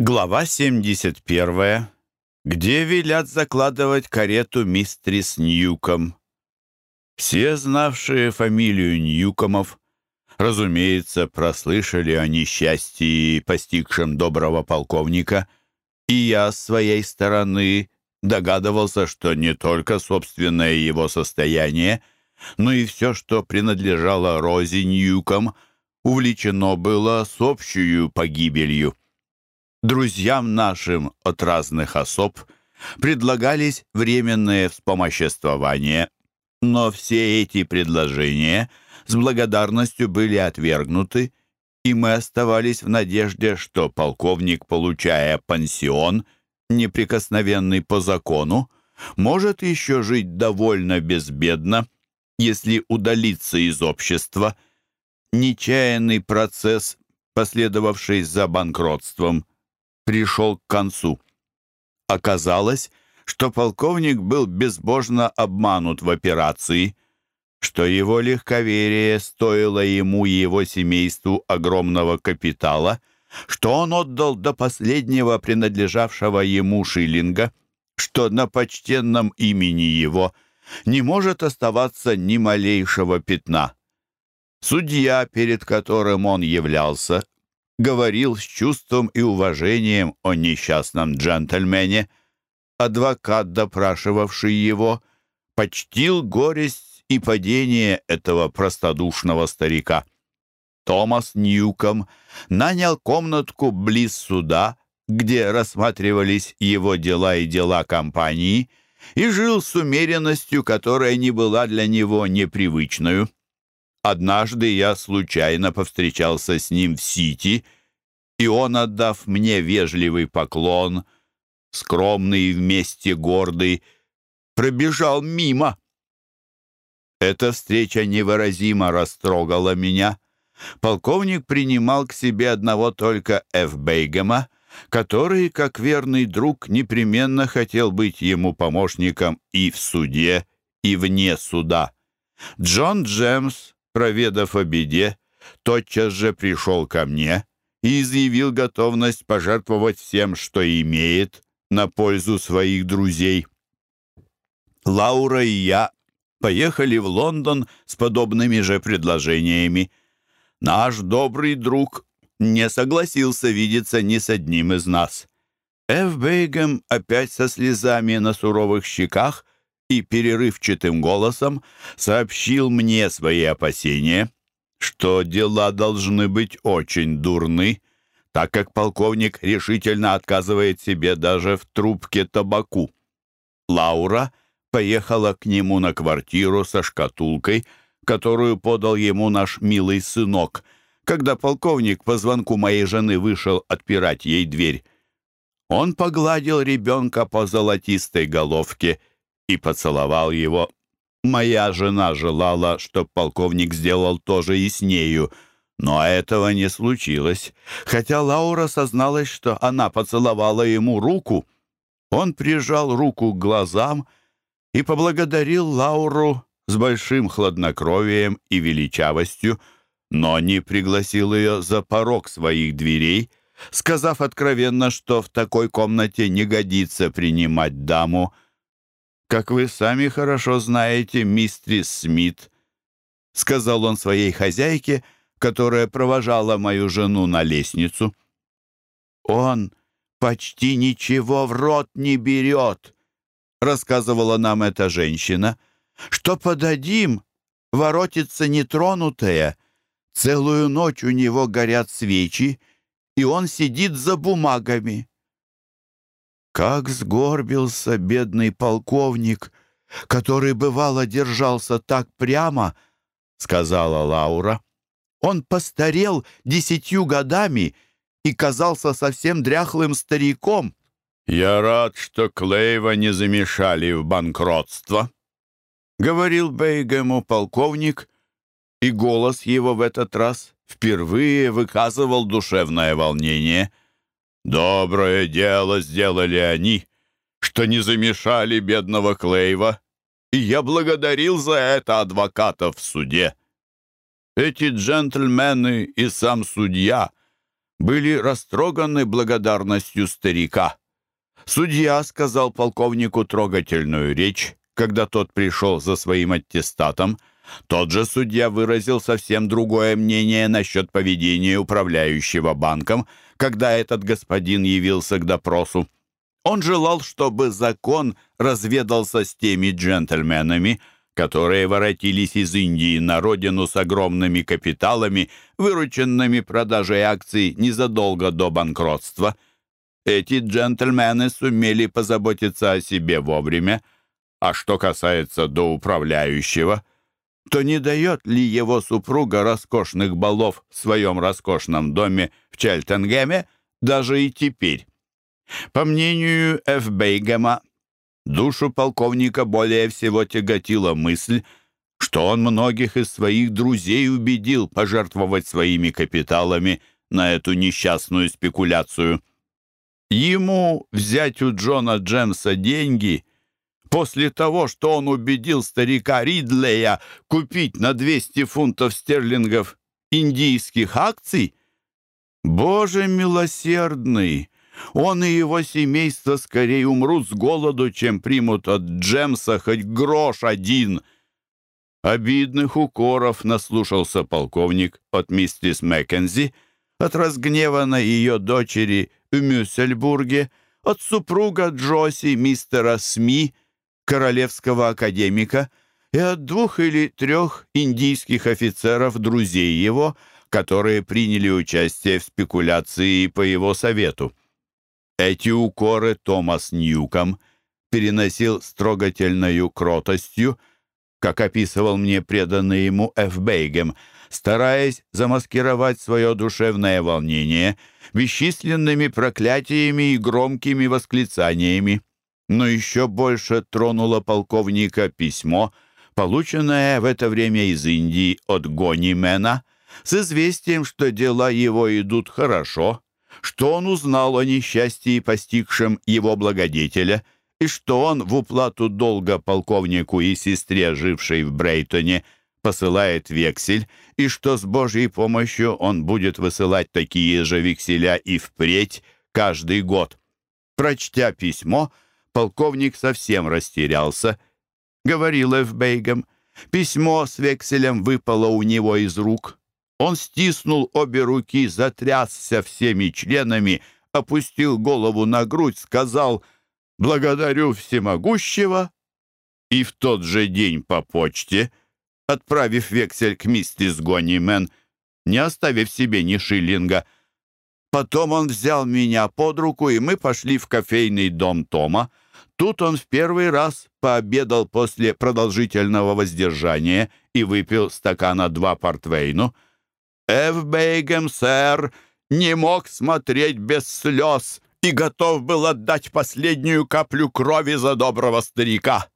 Глава 71, где велят закладывать карету мистрис Ньюком. Все, знавшие фамилию Ньюкомов, разумеется, прослышали о несчастье, постигшем доброго полковника, и я с своей стороны догадывался, что не только собственное его состояние, но и все, что принадлежало Розе Ньюком, увлечено было с общую погибелью друзьям нашим от разных особ предлагались временные вспомоществования, но все эти предложения с благодарностью были отвергнуты, и мы оставались в надежде, что полковник, получая пансион, неприкосновенный по закону, может еще жить довольно безбедно, если удалиться из общества. Нечаянный процесс, последовавший за банкротством, пришел к концу. Оказалось, что полковник был безбожно обманут в операции, что его легковерие стоило ему и его семейству огромного капитала, что он отдал до последнего принадлежавшего ему шиллинга, что на почтенном имени его не может оставаться ни малейшего пятна. Судья, перед которым он являлся, говорил с чувством и уважением о несчастном джентльмене. Адвокат, допрашивавший его, почтил горесть и падение этого простодушного старика. Томас Ньюком нанял комнатку близ суда, где рассматривались его дела и дела компании, и жил с умеренностью, которая не была для него непривычную. Однажды я случайно повстречался с ним в Сити, и он, отдав мне вежливый поклон, скромный и вместе гордый, пробежал мимо. Эта встреча невыразимо растрогала меня. Полковник принимал к себе одного только Ф. Бейгема, который, как верный друг, непременно хотел быть ему помощником и в суде, и вне суда. Джон Джемс проведав о беде, тотчас же пришел ко мне и изъявил готовность пожертвовать всем, что имеет, на пользу своих друзей. Лаура и я поехали в Лондон с подобными же предложениями. Наш добрый друг не согласился видеться ни с одним из нас. Эв Бейгем опять со слезами на суровых щеках и перерывчатым голосом сообщил мне свои опасения, что дела должны быть очень дурны, так как полковник решительно отказывает себе даже в трубке табаку. Лаура поехала к нему на квартиру со шкатулкой, которую подал ему наш милый сынок, когда полковник по звонку моей жены вышел отпирать ей дверь. Он погладил ребенка по золотистой головке — и поцеловал его. Моя жена желала, чтоб полковник сделал то же и с нею, но этого не случилось, хотя Лаура созналась, что она поцеловала ему руку. Он прижал руку к глазам и поблагодарил Лауру с большим хладнокровием и величавостью, но не пригласил ее за порог своих дверей, сказав откровенно, что в такой комнате не годится принимать даму, «Как вы сами хорошо знаете, мистрис Смит», — сказал он своей хозяйке, которая провожала мою жену на лестницу. «Он почти ничего в рот не берет», — рассказывала нам эта женщина. «Что подадим, воротится нетронутая. Целую ночь у него горят свечи, и он сидит за бумагами. Как сгорбился бедный полковник, который, бывало, держался так прямо, — сказала Лаура. Он постарел десятью годами и казался совсем дряхлым стариком. «Я рад, что Клейва не замешали в банкротство», — говорил Бейгему полковник, и голос его в этот раз впервые выказывал душевное волнение — Доброе дело сделали они, что не замешали бедного Клейва, и я благодарил за это адвоката в суде. Эти джентльмены и сам судья были растроганы благодарностью старика. Судья сказал полковнику трогательную речь, когда тот пришел за своим аттестатом. Тот же судья выразил совсем другое мнение насчет поведения управляющего банком, когда этот господин явился к допросу. Он желал, чтобы закон разведался с теми джентльменами, которые воротились из Индии на родину с огромными капиталами, вырученными продажей акций незадолго до банкротства. Эти джентльмены сумели позаботиться о себе вовремя, а что касается до управляющего, то не дает ли его супруга роскошных балов в своем роскошном доме в Чельтенгеме даже и теперь? По мнению Ф. Бейгема, душу полковника более всего тяготила мысль, что он многих из своих друзей убедил пожертвовать своими капиталами на эту несчастную спекуляцию. Ему взять у Джона Джемса деньги после того, что он убедил старика Ридлея купить на 200 фунтов стерлингов индийских акций? Боже милосердный! Он и его семейство скорее умрут с голоду, чем примут от Джемса хоть грош один. Обидных укоров наслушался полковник от миссис Маккензи, от разгневанной ее дочери в Мюссельбурге, от супруга Джоси, мистера СМИ, королевского академика, и от двух или трех индийских офицеров, друзей его, которые приняли участие в спекуляции по его совету. Эти укоры Томас Ньюком переносил с трогательною кротостью, как описывал мне преданный ему Ф. Бейгем, стараясь замаскировать свое душевное волнение бесчисленными проклятиями и громкими восклицаниями. Но еще больше тронуло полковника письмо, полученное в это время из Индии от Гонимена, с известием, что дела его идут хорошо, что он узнал о несчастье, постигшем его благодетеля, и что он в уплату долга полковнику и сестре, жившей в Брейтоне, посылает вексель, и что с Божьей помощью он будет высылать такие же векселя и впредь каждый год. Прочтя письмо, полковник совсем растерялся. Говорил Эфбейгом, письмо с векселем выпало у него из рук. Он стиснул обе руки, затрясся всеми членами, опустил голову на грудь, сказал «Благодарю всемогущего» и в тот же день по почте, отправив вексель к миссис Гонимен, не оставив себе ни шиллинга. Потом он взял меня под руку, и мы пошли в кофейный дом Тома. Тут он в первый раз пообедал после продолжительного воздержания и выпил стакана два портвейну — Эвбейгем, сэр, не мог смотреть без слез и готов был отдать последнюю каплю крови за доброго старика.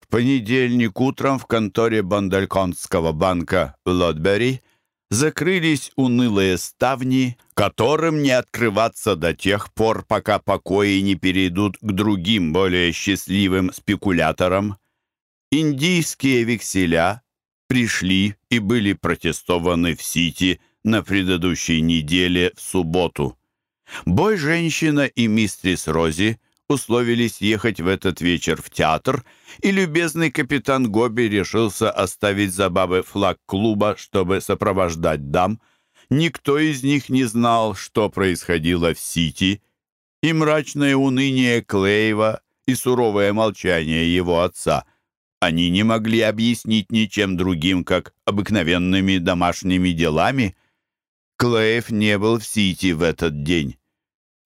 В понедельник утром в конторе Бандальконского банка в Лотбери закрылись унылые ставни, которым не открываться до тех пор, пока покои не перейдут к другим, более счастливым спекуляторам. Индийские векселя пришли и были протестованы в Сити на предыдущей неделе в субботу. Бой женщина и мистрис Рози условились ехать в этот вечер в театр, и любезный капитан Гоби решился оставить забавы флаг клуба, чтобы сопровождать дам. Никто из них не знал, что происходило в Сити, и мрачное уныние Клейва и суровое молчание его отца — они не могли объяснить ничем другим, как обыкновенными домашними делами. Клейв не был в Сити в этот день.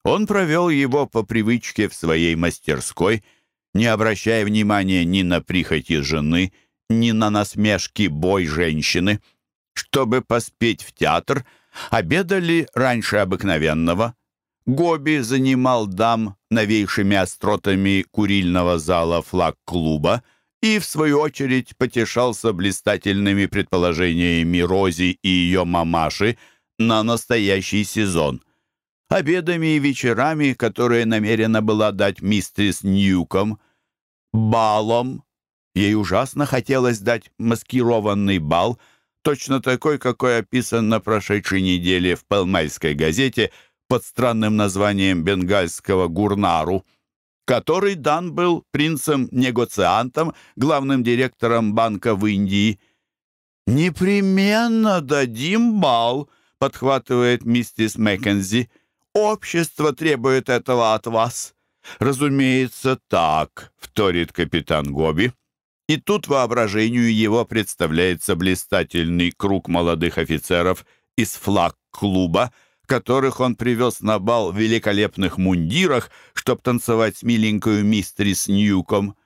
Он провел его по привычке в своей мастерской, не обращая внимания ни на прихоти жены, ни на насмешки бой женщины. Чтобы поспеть в театр, обедали раньше обыкновенного. Гоби занимал дам новейшими остротами курильного зала флаг-клуба, и, в свою очередь, потешался блистательными предположениями Рози и ее мамаши на настоящий сезон. Обедами и вечерами, которые намерена была дать мистерс Ньюком, балом, ей ужасно хотелось дать маскированный бал, точно такой, какой описан на прошедшей неделе в Пелмельской газете под странным названием «Бенгальского гурнару», который дан был принцем-негоциантом, главным директором банка в Индии. «Непременно дадим бал», — подхватывает миссис Маккензи. «Общество требует этого от вас». «Разумеется, так», — вторит капитан Гоби. И тут воображению его представляется блистательный круг молодых офицеров из флаг-клуба, которых он привез на бал в великолепных мундирах, чтоб танцевать с миленькою мистерис Ньюком.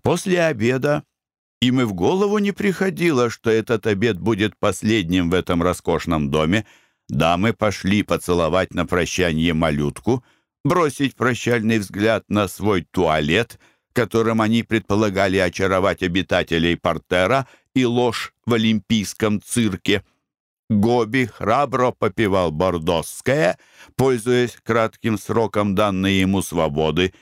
После обеда им и в голову не приходило, что этот обед будет последним в этом роскошном доме. Дамы пошли поцеловать на прощание малютку, бросить прощальный взгляд на свой туалет — которым они предполагали очаровать обитателей портера и ложь в Олимпийском цирке. Гоби храбро попивал бордосское, пользуясь кратким сроком данной ему свободы,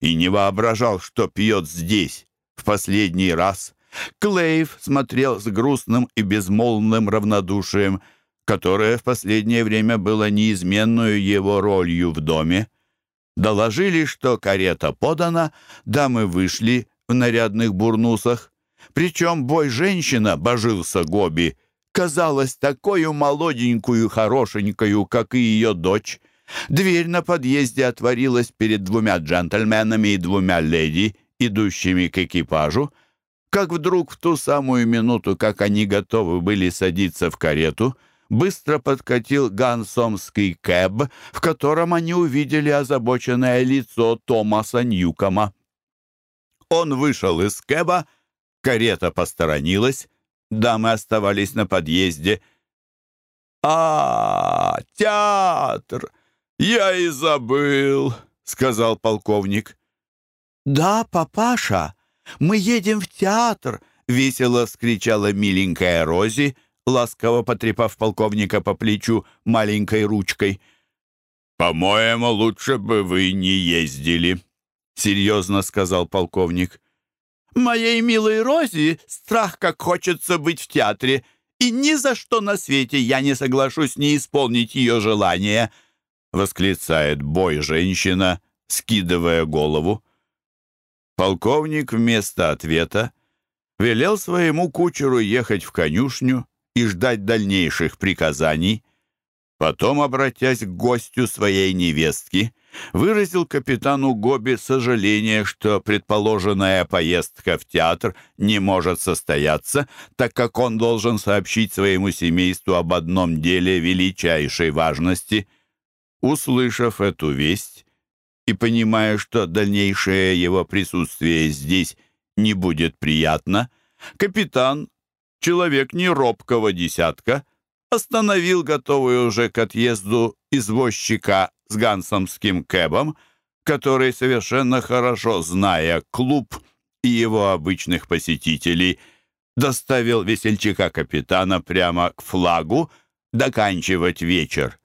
и не воображал, что пьет здесь, в последний раз. Клейв смотрел с грустным и безмолвным равнодушием, которое в последнее время было неизменную его ролью в доме. Доложили, что карета подана, дамы вышли в нарядных бурнусах. Причем бой-женщина, божился Гоби, казалась такую молоденькую, хорошенькую, как и ее дочь. Дверь на подъезде отворилась перед двумя джентльменами и двумя леди, идущими к экипажу, как вдруг в ту самую минуту, как они готовы были садиться в карету, быстро подкатил гансомский кэб, в котором они увидели озабоченное лицо Томаса Ньюкома. Он вышел из кэба, карета посторонилась, дамы оставались на подъезде. «А, театр! Я и забыл!» — сказал полковник. «Да, папаша, мы едем в театр!» — весело вскричала миленькая Рози, ласково потрепав полковника по плечу маленькой ручкой. «По-моему, лучше бы вы не ездили», — серьезно сказал полковник. «Моей милой Розе страх, как хочется быть в театре, и ни за что на свете я не соглашусь не исполнить ее желание», — восклицает бой-женщина, скидывая голову. Полковник вместо ответа велел своему кучеру ехать в конюшню и ждать дальнейших приказаний. Потом, обратясь к гостю своей невестки, выразил капитану Гоби сожаление, что предположенная поездка в театр не может состояться, так как он должен сообщить своему семейству об одном деле величайшей важности. Услышав эту весть и понимая, что дальнейшее его присутствие здесь не будет приятно, капитан человек неробкого десятка, остановил готовый уже к отъезду извозчика с гансомским кэбом, который, совершенно хорошо зная клуб и его обычных посетителей, доставил весельчака капитана прямо к флагу доканчивать вечер.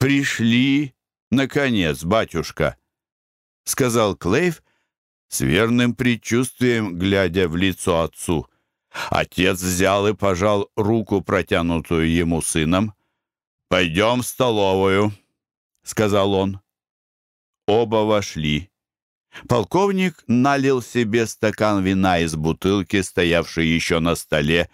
«Пришли, наконец, батюшка», — сказал Клейв с верным предчувствием, глядя в лицо отцу. Отец взял и пожал руку, протянутую ему сыном. «Пойдем в столовую», — сказал он. Оба вошли. Полковник налил себе стакан вина из бутылки, стоявшей еще на столе,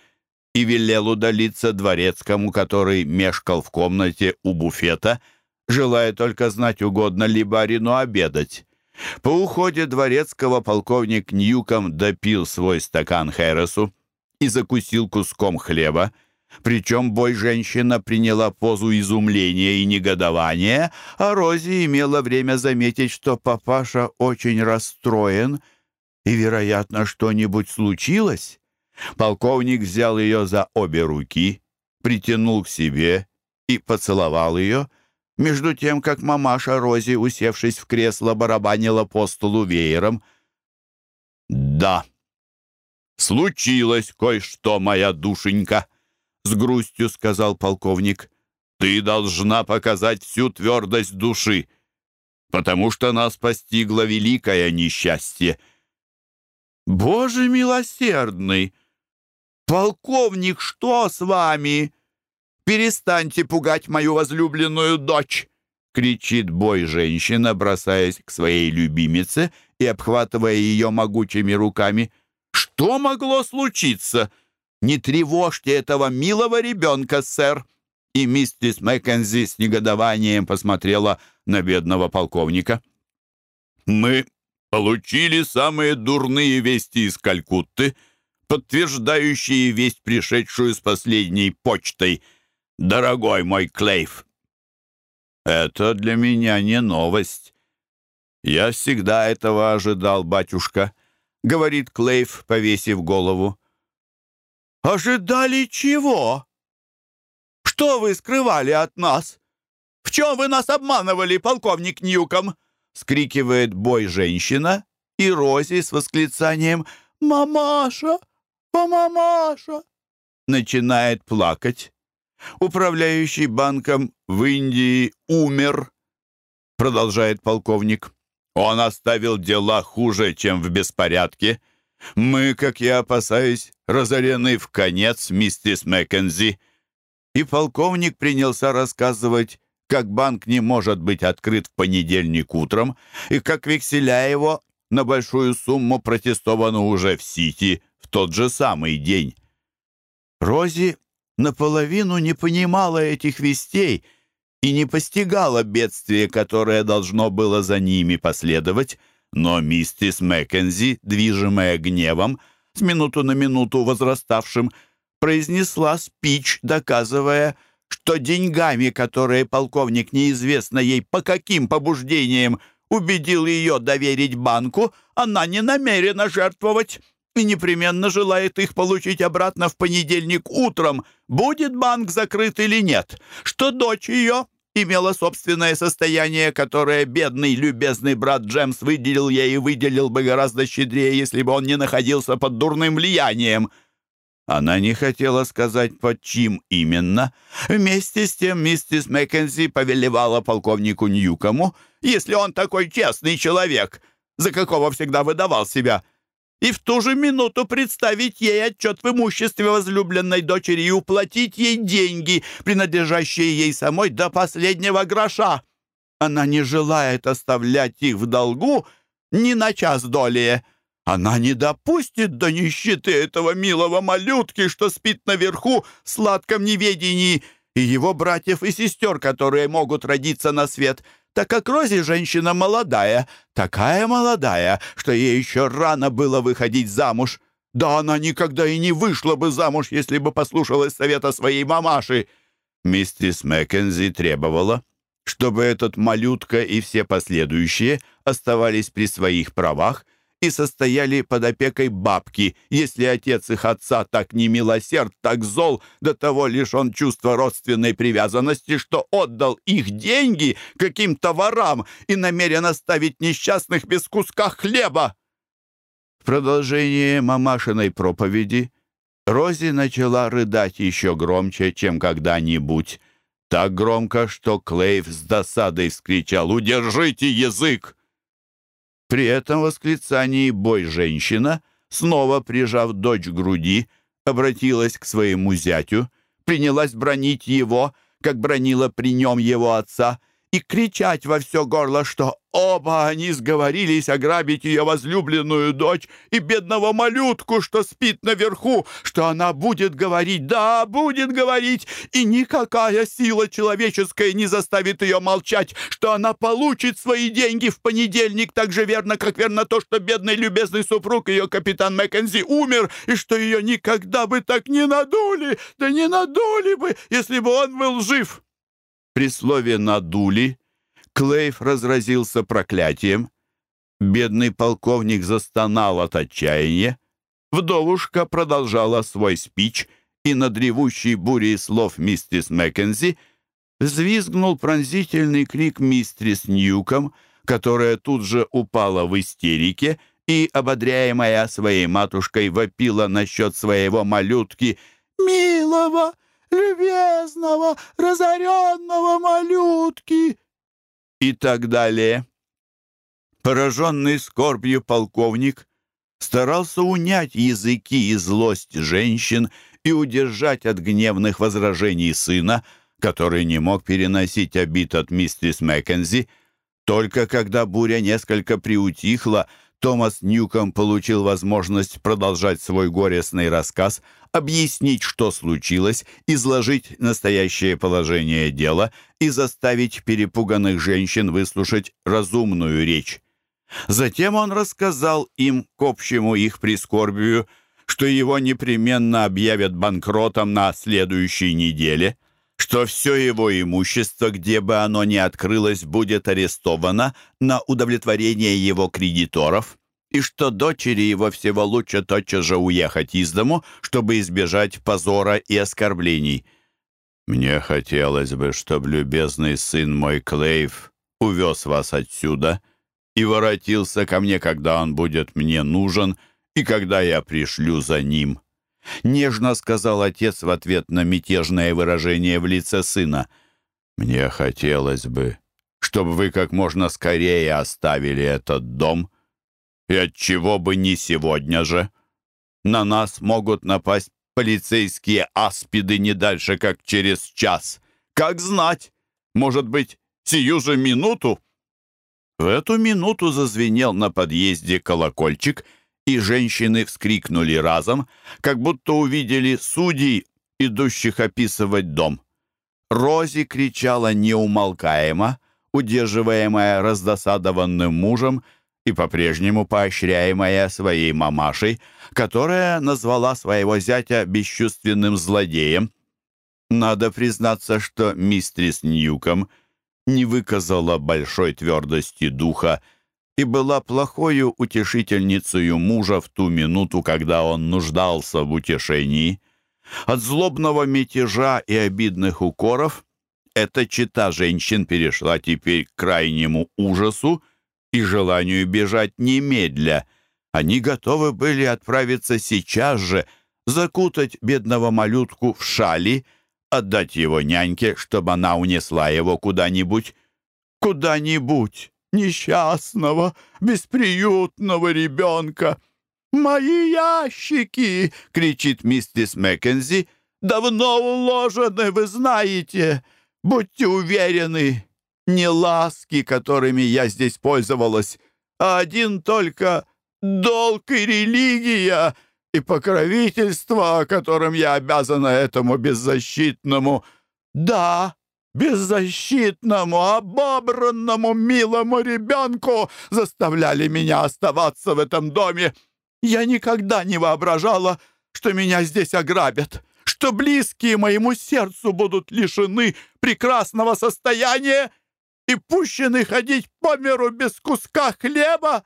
и велел удалиться дворецкому, который мешкал в комнате у буфета, желая только знать, угодно ли барину обедать. По уходе дворецкого полковник Ньюком допил свой стакан Хэрресу и закусил куском хлеба. Причем бой-женщина приняла позу изумления и негодования, а Рози имела время заметить, что папаша очень расстроен и, вероятно, что-нибудь случилось. Полковник взял ее за обе руки, притянул к себе и поцеловал ее, между тем, как мамаша Рози, усевшись в кресло, барабанила по столу веером. «Да», «Случилось кое-что, моя душенька», — с грустью сказал полковник. «Ты должна показать всю твердость души, потому что нас постигло великое несчастье». «Боже милосердный! «Полковник, что с вами? Перестаньте пугать мою возлюбленную дочь!» кричит бой женщина, бросаясь к своей любимице и обхватывая ее могучими руками. «Что могло случиться? Не тревожьте этого милого ребенка, сэр!» И миссис Маккензи с негодованием посмотрела на бедного полковника. «Мы получили самые дурные вести из Калькутты, подтверждающие весть, пришедшую с последней почтой. Дорогой мой Клейф, «Это для меня не новость. Я всегда этого ожидал, батюшка», — говорит Клейв, повесив голову. «Ожидали чего? Что вы скрывали от нас? В чем вы нас обманывали, полковник Ньюком?» — скрикивает бой женщина, и Рози с восклицанием «Мамаша! Мамаша!» начинает плакать. Управляющий банком в Индии умер, продолжает полковник. Он оставил дела хуже, чем в беспорядке. Мы, как я опасаюсь, разорены в конец, миссис Маккензи. И полковник принялся рассказывать, как банк не может быть открыт в понедельник утром, и как векселя его на большую сумму протестовано уже в Сити в тот же самый день. Рози наполовину не понимала этих вестей и не постигала бедствие, которое должно было за ними последовать, но миссис Маккензи, движимая гневом, с минуту на минуту возраставшим, произнесла спич, доказывая, что деньгами, которые полковник неизвестно ей по каким побуждениям убедил ее доверить банку, она не намерена жертвовать и непременно желает их получить обратно в понедельник утром, будет банк закрыт или нет, что дочь ее имела собственное состояние, которое бедный любезный брат Джемс выделил ей и выделил бы гораздо щедрее, если бы он не находился под дурным влиянием. Она не хотела сказать, под чьим именно. Вместе с тем миссис Маккензи повелевала полковнику Ньюкому, если он такой честный человек, за какого всегда выдавал себя — и в ту же минуту представить ей отчет в имуществе возлюбленной дочери и уплатить ей деньги, принадлежащие ей самой до последнего гроша. Она не желает оставлять их в долгу ни на час долее. Она не допустит до нищеты этого милого малютки, что спит наверху в сладком неведении, и его братьев и сестер, которые могут родиться на свет — так как Рози женщина молодая, такая молодая, что ей еще рано было выходить замуж. Да она никогда и не вышла бы замуж, если бы послушалась совета своей мамаши. Миссис Маккензи требовала, чтобы этот малютка и все последующие оставались при своих правах и состояли под опекой бабки, если отец их отца так не милосерд, так зол, до того лишен чувства родственной привязанности, что отдал их деньги каким-то ворам и намерен оставить несчастных без куска хлеба. В продолжение мамашиной проповеди Рози начала рыдать еще громче, чем когда-нибудь. Так громко, что Клейв с досадой вскричал «Удержите язык!» При этом восклицании бой-женщина, снова прижав дочь к груди, обратилась к своему зятю, принялась бронить его, как бронила при нем его отца, и кричать во все горло, что оба они сговорились ограбить ее возлюбленную дочь и бедного малютку, что спит наверху, что она будет говорить, да, будет говорить, и никакая сила человеческая не заставит ее молчать, что она получит свои деньги в понедельник так же верно, как верно то, что бедный любезный супруг ее капитан Маккензи умер, и что ее никогда бы так не надули, да не надули бы, если бы он был жив». При слове «надули» Клейв разразился проклятием. Бедный полковник застонал от отчаяния. Вдовушка продолжала свой спич, и над ревущей бурей слов миссис Маккензи взвизгнул пронзительный крик мистрис Ньюком, которая тут же упала в истерике и, ободряемая своей матушкой, вопила насчет своего малютки «Милого!» Любезного, разоренного малютки!» и так далее. Пораженный скорбью полковник старался унять языки и злость женщин и удержать от гневных возражений сына, который не мог переносить обид от мистерис Маккензи. Только когда буря несколько приутихла, Томас Ньюком получил возможность продолжать свой горестный рассказ, объяснить, что случилось, изложить настоящее положение дела и заставить перепуганных женщин выслушать разумную речь. Затем он рассказал им, к общему их прискорбию, что его непременно объявят банкротом на следующей неделе, что все его имущество, где бы оно ни открылось, будет арестовано на удовлетворение его кредиторов, и что дочери его всего лучше тотчас же уехать из дому, чтобы избежать позора и оскорблений. «Мне хотелось бы, чтобы любезный сын мой Клейв увез вас отсюда», и воротился ко мне, когда он будет мне нужен и когда я пришлю за ним». Нежно сказал отец в ответ на мятежное выражение в лице сына. «Мне хотелось бы, чтобы вы как можно скорее оставили этот дом, и отчего бы не сегодня же. На нас могут напасть полицейские аспиды не дальше, как через час. Как знать? Может быть, сию же минуту?» В эту минуту зазвенел на подъезде колокольчик, и женщины вскрикнули разом, как будто увидели судей, идущих описывать дом. Рози кричала неумолкаемо, удерживаемая раздосадованным мужем и по-прежнему поощряемая своей мамашей, которая назвала своего зятя бесчувственным злодеем. Надо признаться, что мистрис Ньюком — не выказала большой твердости духа и была плохою утешительницей мужа в ту минуту, когда он нуждался в утешении. От злобного мятежа и обидных укоров эта чита женщин перешла теперь к крайнему ужасу и желанию бежать немедля. Они готовы были отправиться сейчас же, закутать бедного малютку в шали — отдать его няньке, чтобы она унесла его куда-нибудь. Куда-нибудь несчастного, бесприютного ребенка. «Мои ящики!» — кричит миссис Маккензи. «Давно уложены, вы знаете. Будьте уверены, не ласки, которыми я здесь пользовалась, а один только долг и религия, и покровительство, которым я обязана этому беззащитному, да, беззащитному, обобранному, милому ребенку заставляли меня оставаться в этом доме. Я никогда не воображала, что меня здесь ограбят, что близкие моему сердцу будут лишены прекрасного состояния и пущены ходить по миру без куска хлеба.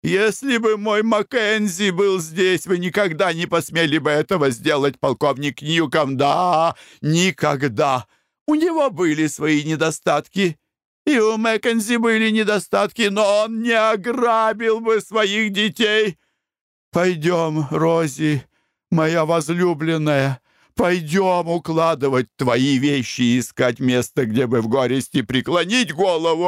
«Если бы мой Маккензи был здесь, вы никогда не посмели бы этого сделать, полковник Ньюком. Да, никогда. У него были свои недостатки, и у Маккензи были недостатки, но он не ограбил бы своих детей. Пойдем, Рози, моя возлюбленная». Пойдем укладывать твои вещи и искать место, где бы в горести преклонить голову.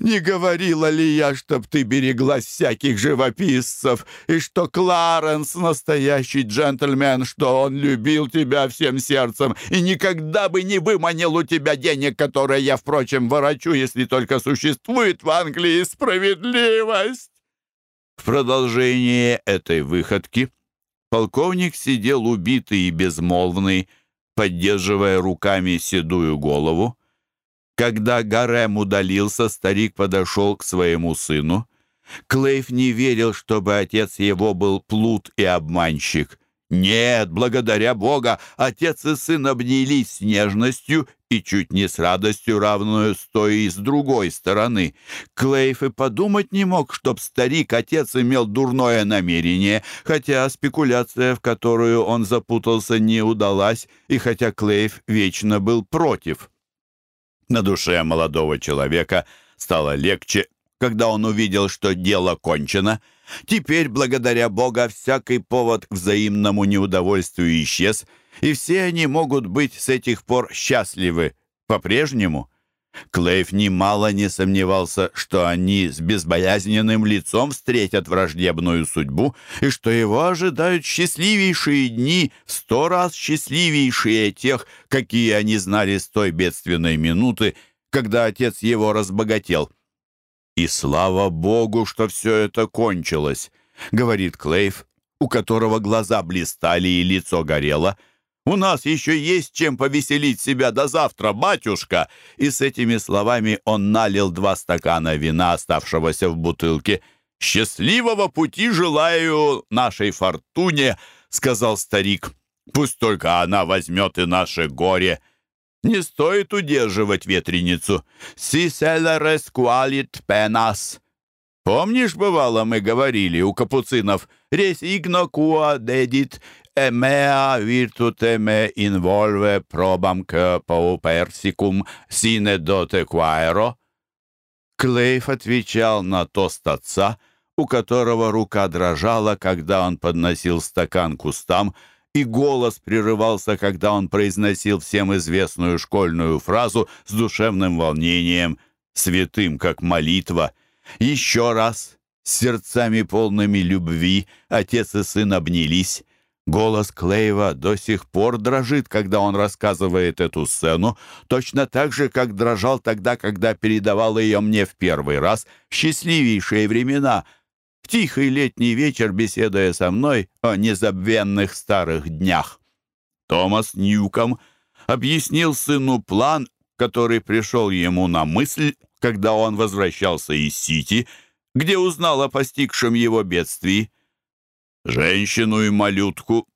Не говорила ли я, чтоб ты береглась всяких живописцев, и что Кларенс настоящий джентльмен, что он любил тебя всем сердцем и никогда бы не выманил у тебя денег, которые я, впрочем, ворочу, если только существует в Англии справедливость?» В продолжение этой выходки Полковник сидел убитый и безмолвный, поддерживая руками седую голову. Когда Гарем удалился, старик подошел к своему сыну. Клейф не верил, чтобы отец его был плут и обманщик. Нет, благодаря Бога, отец и сын обнялись с нежностью и чуть не с радостью, равную с той и с другой стороны. Клейф и подумать не мог, чтоб старик-отец имел дурное намерение, хотя спекуляция, в которую он запутался, не удалась, и хотя Клейф вечно был против. На душе молодого человека стало легче, когда он увидел, что дело кончено — Теперь, благодаря Бога, всякий повод к взаимному неудовольствию исчез, и все они могут быть с этих пор счастливы по-прежнему. Клейв немало не сомневался, что они с безбоязненным лицом встретят враждебную судьбу и что его ожидают счастливейшие дни, сто раз счастливейшие тех, какие они знали с той бедственной минуты, когда отец его разбогател. «И слава Богу, что все это кончилось», — говорит Клейв, у которого глаза блистали и лицо горело — у нас еще есть чем повеселить себя до завтра, батюшка!» И с этими словами он налил два стакана вина, оставшегося в бутылке. «Счастливого пути желаю нашей фортуне!» — сказал старик. «Пусть только она возьмет и наше горе!» Не стоит удерживать ветреницу. «Si celeres qualit penas!» Помнишь, бывало, мы говорили у капуцинов «Resigno qua dedit Emea virtute me involve probam que paupersicum sine dote quaero. Клейф отвечал на тост отца, у которого рука дрожала, когда он подносил стакан к устам, и голос прерывался, когда он произносил всем известную школьную фразу с душевным волнением, святым, как молитва. Еще раз, с сердцами полными любви, отец и сын обнялись, Голос Клейва до сих пор дрожит, когда он рассказывает эту сцену, точно так же, как дрожал тогда, когда передавал ее мне в первый раз, в счастливейшие времена, в тихий летний вечер, беседуя со мной о незабвенных старых днях. Томас Ньюком объяснил сыну план, который пришел ему на мысль, когда он возвращался из Сити, где узнал о постигшем его бедствии. «Женщину и малютку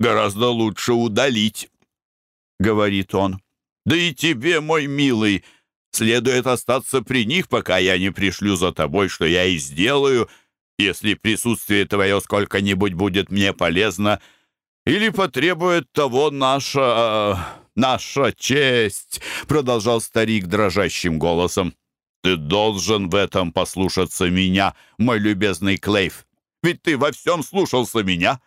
гораздо лучше удалить», — говорит он. «Да и тебе, мой милый, следует остаться при них, пока я не пришлю за тобой, что я и сделаю, если присутствие твое сколько-нибудь будет мне полезно или потребует того наша... наша честь», — продолжал старик дрожащим голосом. «Ты должен в этом послушаться меня, мой любезный Клейв. Ведь ты во всем слушался меня.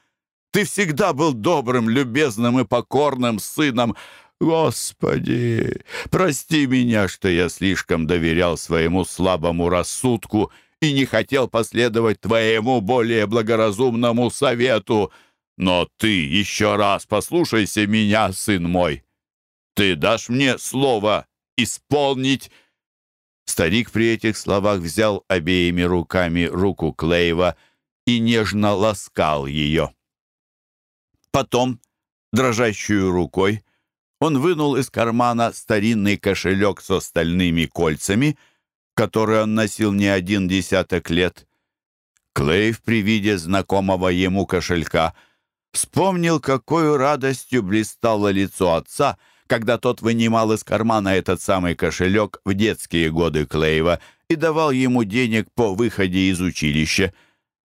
Ты всегда был добрым, любезным и покорным сыном. Господи, прости меня, что я слишком доверял своему слабому рассудку и не хотел последовать твоему более благоразумному совету. Но ты еще раз послушайся меня, сын мой. Ты дашь мне слово исполнить Старик при этих словах взял обеими руками руку Клейва и нежно ласкал ее. Потом, дрожащую рукой, он вынул из кармана старинный кошелек со стальными кольцами, который он носил не один десяток лет. Клейв при виде знакомого ему кошелька вспомнил, какой радостью блистало лицо отца, когда тот вынимал из кармана этот самый кошелек в детские годы Клейва и давал ему денег по выходе из училища.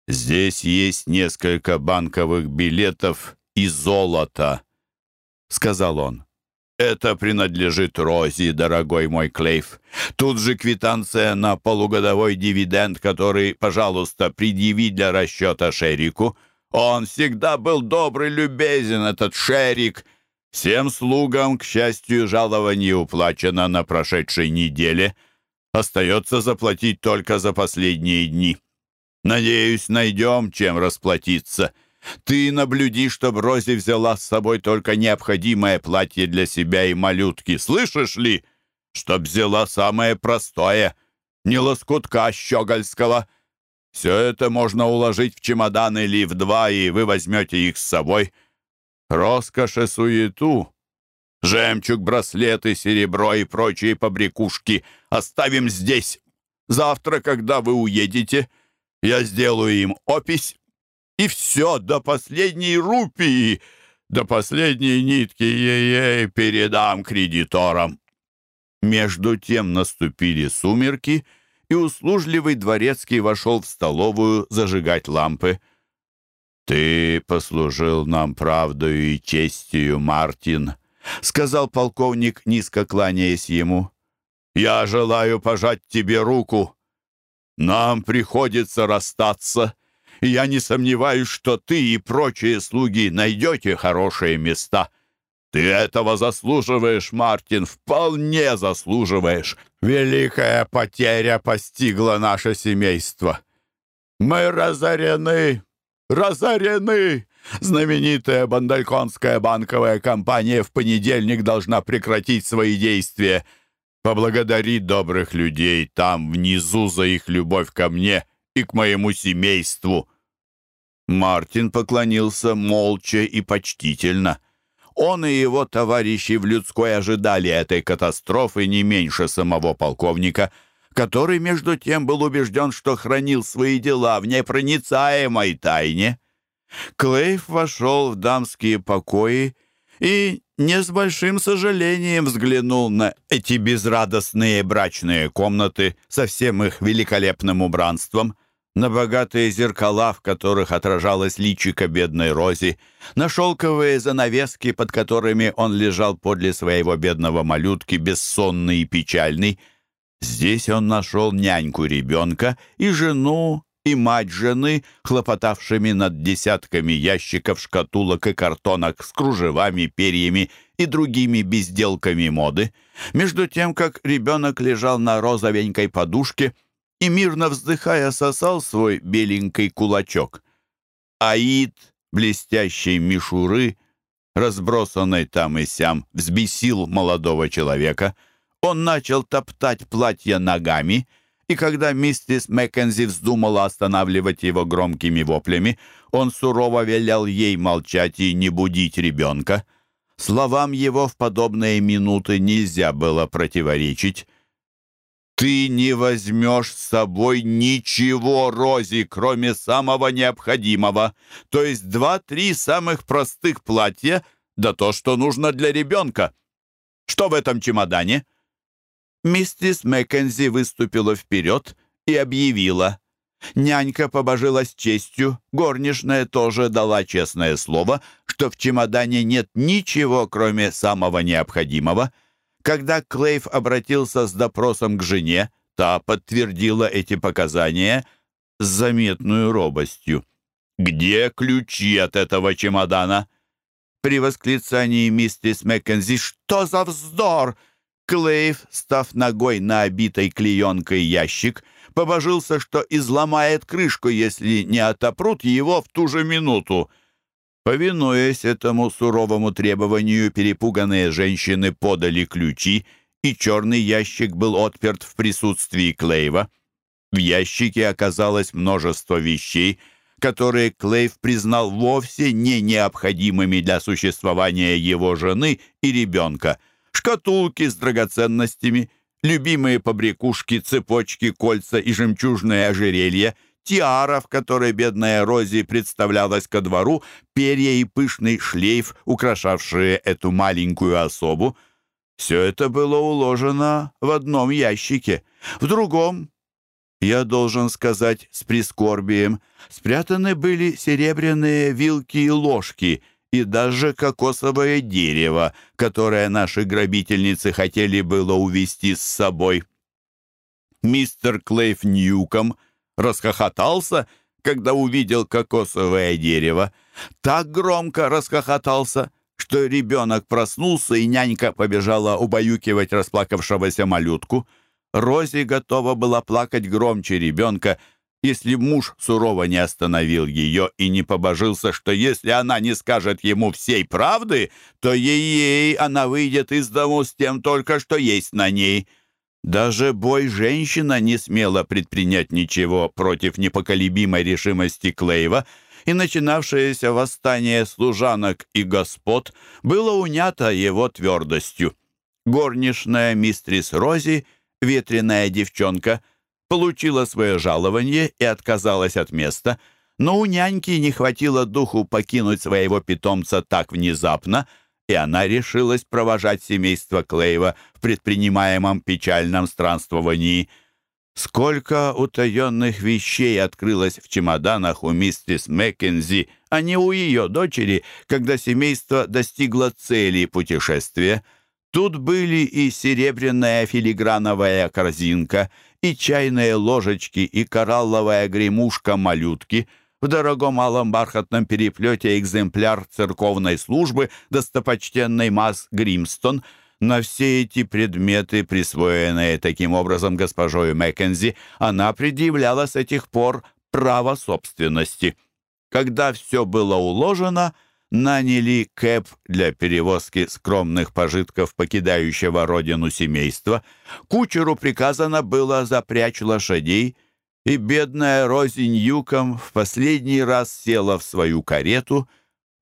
«Здесь есть несколько банковых билетов и золота», — сказал он. «Это принадлежит Рози, дорогой мой Клейф. Тут же квитанция на полугодовой дивиденд, который, пожалуйста, предъяви для расчета Шерику. Он всегда был добрый, любезен, этот Шерик. Всем слугам, к счастью, жалование уплачено на прошедшей неделе. Остается заплатить только за последние дни». Надеюсь, найдем, чем расплатиться. Ты наблюди, чтобы Рози взяла с собой только необходимое платье для себя и малютки. Слышишь ли? Чтоб взяла самое простое, не лоскутка щегольского. Все это можно уложить в чемодан или в два, и вы возьмете их с собой. Роскошь и суету, жемчуг, браслеты, серебро и прочие побрякушки оставим здесь. Завтра, когда вы уедете, — я сделаю им опись, и все до последней рупии, до последней нитки ей-ей передам кредиторам». Между тем наступили сумерки, и услужливый дворецкий вошел в столовую зажигать лампы. «Ты послужил нам правдою и честью, Мартин», — сказал полковник, низко кланяясь ему. «Я желаю пожать тебе руку. Нам приходится расстаться, и я не сомневаюсь, что ты и прочие слуги найдете хорошие места. Ты этого заслуживаешь, Мартин, вполне заслуживаешь. Великая потеря постигла наше семейство. Мы разорены, разорены. Знаменитая Бандальконская банковая компания в понедельник должна прекратить свои действия. Поблагодари добрых людей там внизу за их любовь ко мне и к моему семейству». Мартин поклонился молча и почтительно. Он и его товарищи в людской ожидали этой катастрофы не меньше самого полковника, который, между тем, был убежден, что хранил свои дела в непроницаемой тайне. Клейф вошел в дамские покои и не с большим сожалением взглянул на эти безрадостные брачные комнаты со всем их великолепным убранством, на богатые зеркала, в которых отражалось личико бедной Рози, на шелковые занавески, под которыми он лежал подле своего бедного малютки, бессонный и печальный. Здесь он нашел няньку ребенка и жену, и мать жены, хлопотавшими над десятками ящиков, шкатулок и картонок с кружевами, перьями и другими безделками моды, между тем, как ребенок лежал на розовенькой подушке и, мирно вздыхая, сосал свой беленький кулачок. Аид блестящей мишуры, разбросанной там и сям, взбесил молодого человека. Он начал топтать платье ногами — и когда миссис Маккензи вздумала останавливать его громкими воплями, он сурово велел ей молчать и не будить ребенка. Словам его в подобные минуты нельзя было противоречить. «Ты не возьмешь с собой ничего, Рози, кроме самого необходимого, то есть два-три самых простых платья, да то, что нужно для ребенка. Что в этом чемодане?» Миссис Маккензи выступила вперед и объявила. Нянька побожилась честью, горничная тоже дала честное слово, что в чемодане нет ничего, кроме самого необходимого. Когда Клейв обратился с допросом к жене, та подтвердила эти показания с заметной робостью. «Где ключи от этого чемодана?» При восклицании миссис Маккензи «Что за вздор!» Клейв, став ногой на обитой клеенкой ящик, побожился, что изломает крышку, если не отопрут его в ту же минуту. Повинуясь этому суровому требованию, перепуганные женщины подали ключи, и черный ящик был отперт в присутствии Клейва. В ящике оказалось множество вещей, которые Клейв признал вовсе не необходимыми для существования его жены и ребенка — шкатулки с драгоценностями, любимые побрякушки, цепочки, кольца и жемчужное ожерелье, тиара, в которой бедная Рози представлялась ко двору, перья и пышный шлейф, украшавшие эту маленькую особу. Все это было уложено в одном ящике. В другом, я должен сказать с прискорбием, спрятаны были серебряные вилки и ложки — и даже кокосовое дерево, которое наши грабительницы хотели было увести с собой. Мистер Клейф Ньюком расхохотался, когда увидел кокосовое дерево. Так громко расхохотался, что ребенок проснулся, и нянька побежала убаюкивать расплакавшегося малютку. Рози готова была плакать громче ребенка, если муж сурово не остановил ее и не побожился, что если она не скажет ему всей правды, то ей-ей она выйдет из дому с тем только, что есть на ней. Даже бой-женщина не смела предпринять ничего против непоколебимой решимости Клейва, и начинавшееся восстание служанок и господ было унято его твердостью. Горничная мистрис Рози, ветреная девчонка — получила свое жалование и отказалась от места, но у няньки не хватило духу покинуть своего питомца так внезапно, и она решилась провожать семейство Клейва в предпринимаемом печальном странствовании. Сколько утаенных вещей открылось в чемоданах у миссис Маккензи, а не у ее дочери, когда семейство достигло цели путешествия. Тут были и серебряная филиграновая корзинка — и чайные ложечки, и коралловая гремушка малютки. В дорогом малом бархатном переплете экземпляр церковной службы достопочтенной Масс Гримстон. На все эти предметы, присвоенные таким образом госпожой Маккензи, она предъявляла с этих пор право собственности. Когда все было уложено, наняли Кэп для перевозки скромных пожитков покидающего родину семейства. Кучеру приказано было запрячь лошадей, и бедная Рози Ньюком в последний раз села в свою карету,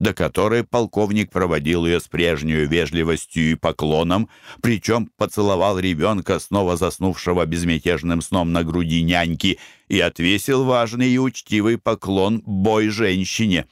до которой полковник проводил ее с прежней вежливостью и поклоном, причем поцеловал ребенка, снова заснувшего безмятежным сном на груди няньки, и отвесил важный и учтивый поклон бой женщине.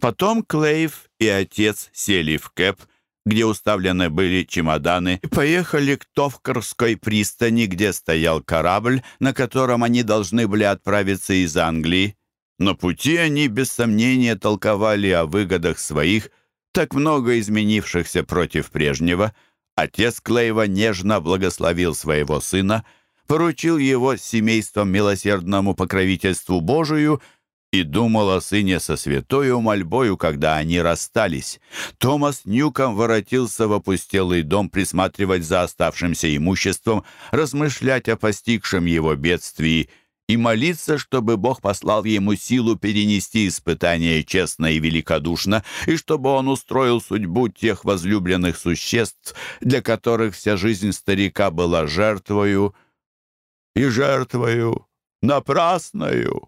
Потом Клейв и отец сели в кэп, где уставлены были чемоданы, и поехали к Товкарской пристани, где стоял корабль, на котором они должны были отправиться из Англии. На пути они, без сомнения, толковали о выгодах своих, так много изменившихся против прежнего. Отец Клейва нежно благословил своего сына, поручил его семейством милосердному покровительству Божию — и думал о сыне со святою мольбою, когда они расстались. Томас Ньюком воротился в опустелый дом присматривать за оставшимся имуществом, размышлять о постигшем его бедствии и молиться, чтобы Бог послал ему силу перенести испытание честно и великодушно, и чтобы он устроил судьбу тех возлюбленных существ, для которых вся жизнь старика была жертвою и жертвою напрасною.